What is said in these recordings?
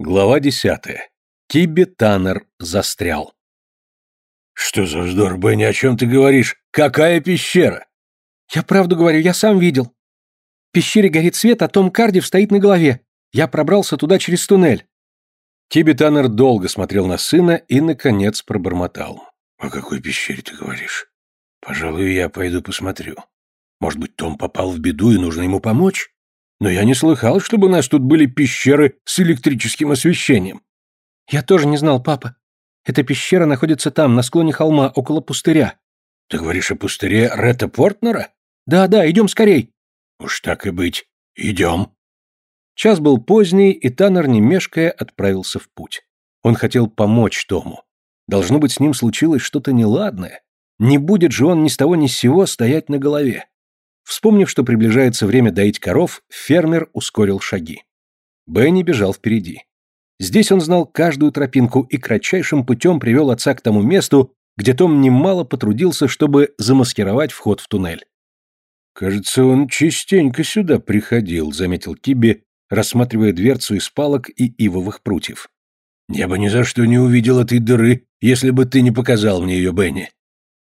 Глава десятая. Киби Таннер застрял. «Что за вздор, Бенни, о чем ты говоришь? Какая пещера?» «Я правду говорю, я сам видел. В пещере горит свет, а Том Кардив стоит на голове. Я пробрался туда через туннель». Киби Таннер долго смотрел на сына и, наконец, пробормотал. «О какой пещере ты говоришь? Пожалуй, я пойду посмотрю. Может быть, Том попал в беду и нужно ему помочь? Но я не слыхал, чтобы у нас тут были пещеры с электрическим освещением». «Я тоже не знал, папа. Эта пещера находится там, на склоне холма, около пустыря». «Ты говоришь о пустыре Ретта Портнера?» «Да-да, идем скорей». «Уж так и быть. Идем». Час был поздний, и Таннер, не мешкая, отправился в путь. Он хотел помочь Тому. Должно быть, с ним случилось что-то неладное. Не будет же он ни с того ни с сего стоять на голове. Вспомнив, что приближается время доить коров, фермер ускорил шаги. Бенни бежал впереди. Здесь он знал каждую тропинку и кратчайшим путем привел отца к тому месту, где Том немало потрудился, чтобы замаскировать вход в туннель. «Кажется, он частенько сюда приходил», — заметил Киби, рассматривая дверцу из палок и ивовых прутьев. «Я бы ни за что не увидел этой дыры, если бы ты не показал мне ее, Бенни».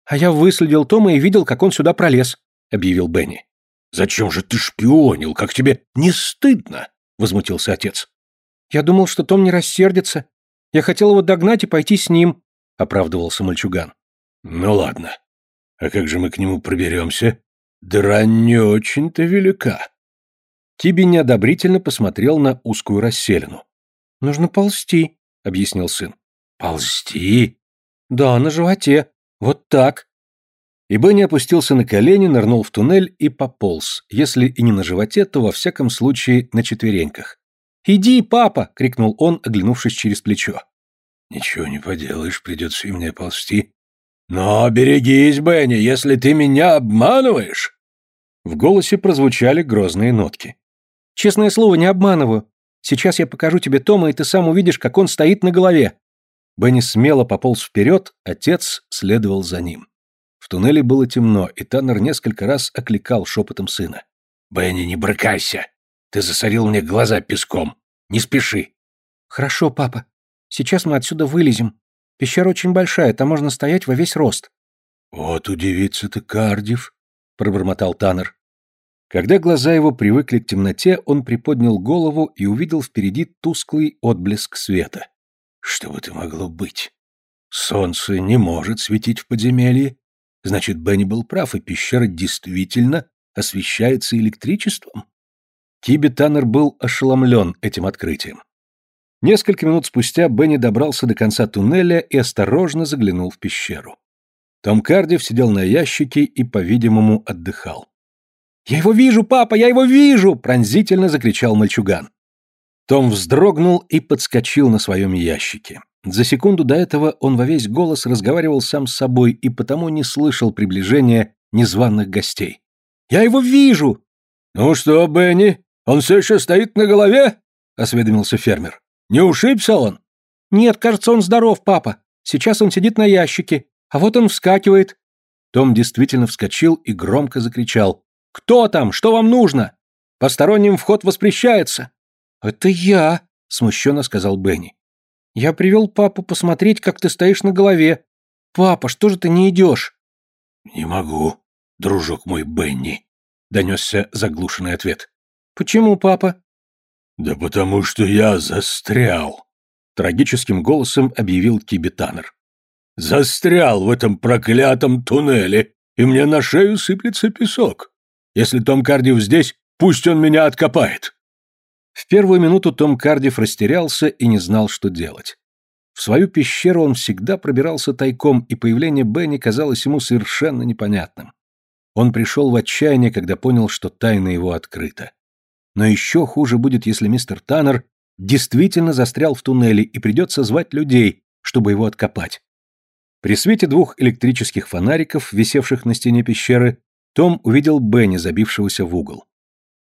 «А я выследил Тома и видел, как он сюда пролез», — объявил Бенни. «Зачем же ты шпионил? Как тебе не стыдно?» — возмутился отец. «Я думал, что Том не рассердится. Я хотел его догнать и пойти с ним», — оправдывался мальчуган. «Ну ладно. А как же мы к нему проберемся? Дыра не очень-то велика». Киби неодобрительно посмотрел на узкую расселину. «Нужно ползти», — объяснил сын. «Ползти?» «Да, на животе. Вот так». И Бенни опустился на колени, нырнул в туннель и пополз, если и не на животе, то во всяком случае на четвереньках. «Иди, папа!» — крикнул он, оглянувшись через плечо. «Ничего не поделаешь, придется и мне ползти. Но берегись, Бенни, если ты меня обманываешь!» В голосе прозвучали грозные нотки. «Честное слово, не обманываю. Сейчас я покажу тебе Тома, и ты сам увидишь, как он стоит на голове». Бенни смело пополз вперед, отец следовал за ним. В туннеле было темно, и Таннер несколько раз окликал шепотом сына. «Бенни, не брыкайся! Ты засорил мне глаза песком. Не спеши!» «Хорошо, папа. Сейчас мы отсюда вылезем. Пещера очень большая, там можно стоять во весь рост». «Вот удивится ты, Кардив», — пробормотал Таннер. Когда глаза его привыкли к темноте, он приподнял голову и увидел впереди тусклый отблеск света. «Что бы это могло быть? Солнце не может светить в подземелье. Значит, Бенни был прав, и пещера действительно освещается электричеством?» Киби Таннер был ошеломлен этим открытием. Несколько минут спустя Бенни добрался до конца туннеля и осторожно заглянул в пещеру. Том Кардив сидел на ящике и, по-видимому, отдыхал. «Я его вижу, папа, я его вижу!» – пронзительно закричал мальчуган. Том вздрогнул и подскочил на своем ящике. За секунду до этого он во весь голос разговаривал сам с собой и потому не слышал приближения незваных гостей. «Я его вижу!» «Ну что, Бенни, он все еще стоит на голове?» — осведомился фермер. «Не ушибся он?» «Нет, кажется, он здоров, папа. Сейчас он сидит на ящике, а вот он вскакивает». Том действительно вскочил и громко закричал. «Кто там? Что вам нужно? Посторонним вход воспрещается». «Это я», — смущенно сказал Бенни. «Я привел папу посмотреть, как ты стоишь на голове. Папа, что же ты не идешь?» «Не могу, дружок мой Бенни», — донесся заглушенный ответ. «Почему, папа?» «Да потому что я застрял», — трагическим голосом объявил Киби Таннер. «Застрял в этом проклятом туннеле, и мне на шею сыплется песок. Если Том Кардив здесь, пусть он меня откопает». В первую минуту Том Кардив растерялся и не знал, что делать. В свою пещеру он всегда пробирался тайком, и появление Бенни казалось ему совершенно непонятным. Он пришел в отчаяние, когда понял, что тайна его открыта. Но еще хуже будет, если мистер Таннер действительно застрял в туннеле и придется звать людей, чтобы его откопать. При свете двух электрических фонариков, висевших на стене пещеры, Том увидел Бенни, забившегося в угол.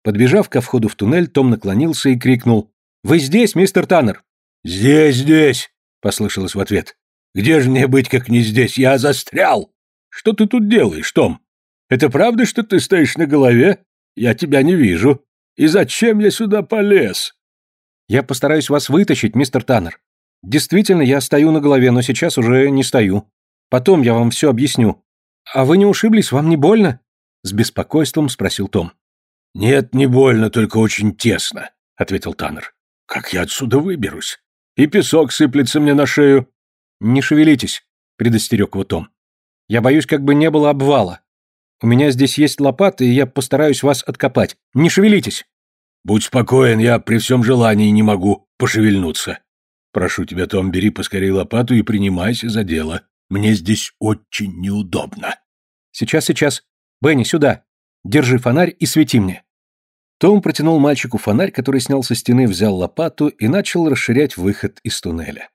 Подбежав ко входу в туннель, Том наклонился и крикнул «Вы здесь, мистер Таннер?» «Здесь, здесь!» — послышалось в ответ. «Где же мне быть, как не здесь? Я застрял!» «Что ты тут делаешь, Том? Это правда, что ты стоишь на голове? Я тебя не вижу. И зачем я сюда полез?» Я постараюсь вас вытащить, мистер Таннер. Действительно, я стою на голове, но сейчас уже не стою. Потом я вам все объясню. А вы не ушиблись, вам не больно? С беспокойством спросил Том. Нет, не больно, только очень тесно, ответил Таннер. Как я отсюда выберусь? И песок сыплется мне на шею. Не шевелитесь, предостерег его Том. Я боюсь, как бы не было обвала. У меня здесь есть лопата, и я постараюсь вас откопать. Не шевелитесь. Будь спокоен, я при всем желании не могу пошевельнуться. Прошу тебя, Том, бери поскорее лопату и принимайся за дело. Мне здесь очень неудобно. Сейчас, сейчас. Бенни, сюда. Держи фонарь и свети мне. Том протянул мальчику фонарь, который снял со стены, взял лопату и начал расширять выход из туннеля.